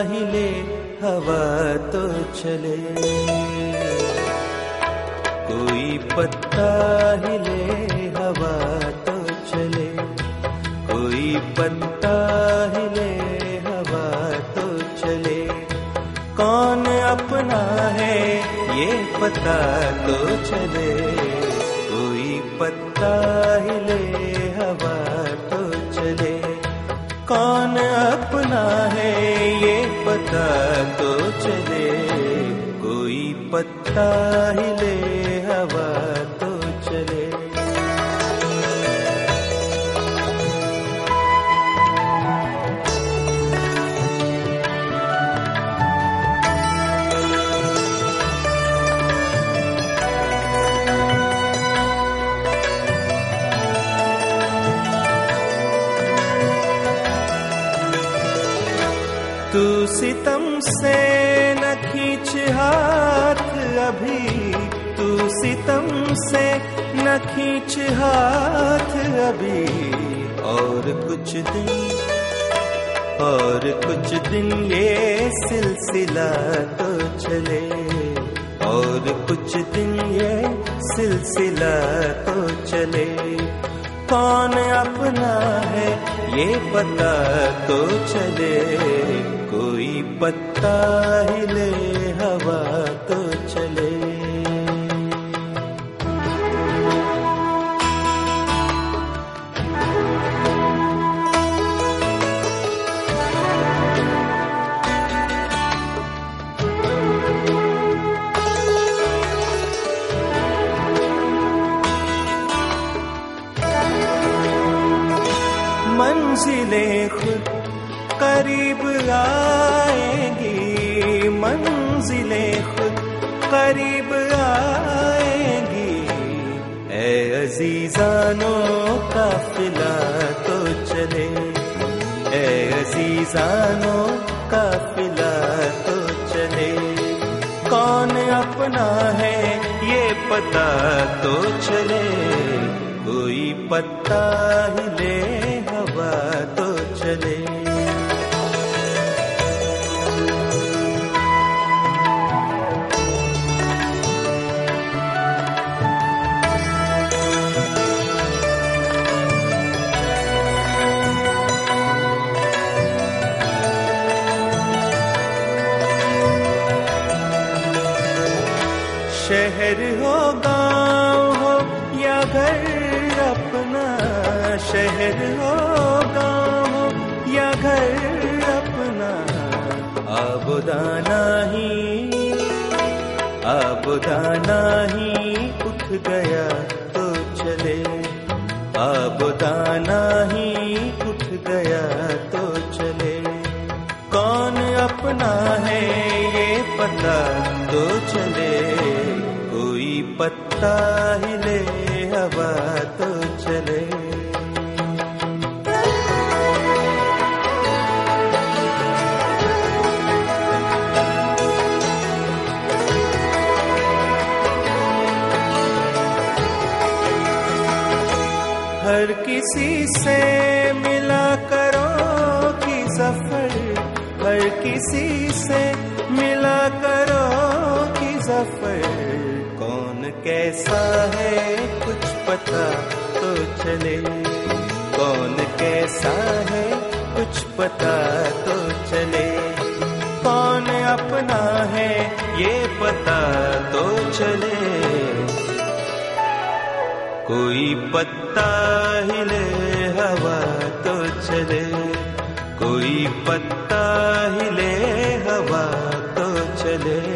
हिले हवा तो चले। कोई पत्ता हिले हवा तो चले। कोई पत्ता हिले हवा तो चले। कौन अपना है ये पता तो चले। कोई पत्ता हिले हवा तो चले। कौन अपना है ये तो चले कोई पत्ता हिले हवा तू सितम से न खींच हाथ अभी। तू सितम से न खींच हाथ अभी। और कुछ दिन, और कुछ दिन ये सिलसिला तो चले। और कुछ दिन ये सिलसिला तो चले। कौन अपना है ये पता तो चले। कोई पत्ता हिले हवा तो चले। मंजिलें खुद करीब आएँगी मंजिलें खुद करीब आएगी। ए अजीजानों काफिला तो चले। ए अजीजानों काफिला तो चले। कौन अपना है ये पता तो चले। कोई पत्ता हिले हवा तो चले। शहर हो, गाँव हो, या घर अपना। आबुदाना ही आबुदाना ही उठ गया तो चले। आबुदाना ही उठ गया तो चले। कौन अपना है ये पता तो चले। कोई पत्ता हिले हवा तो चले। हर किसी से मिला करो कि सफ़र। हर किसी से मिला करो कि सफ़र। कौन कैसा है कुछ पता तो चले। कौन कैसा है कुछ पता कोई पत्ता हिले हवा तो चले। कोई पत्ता हिले हवा तो चले।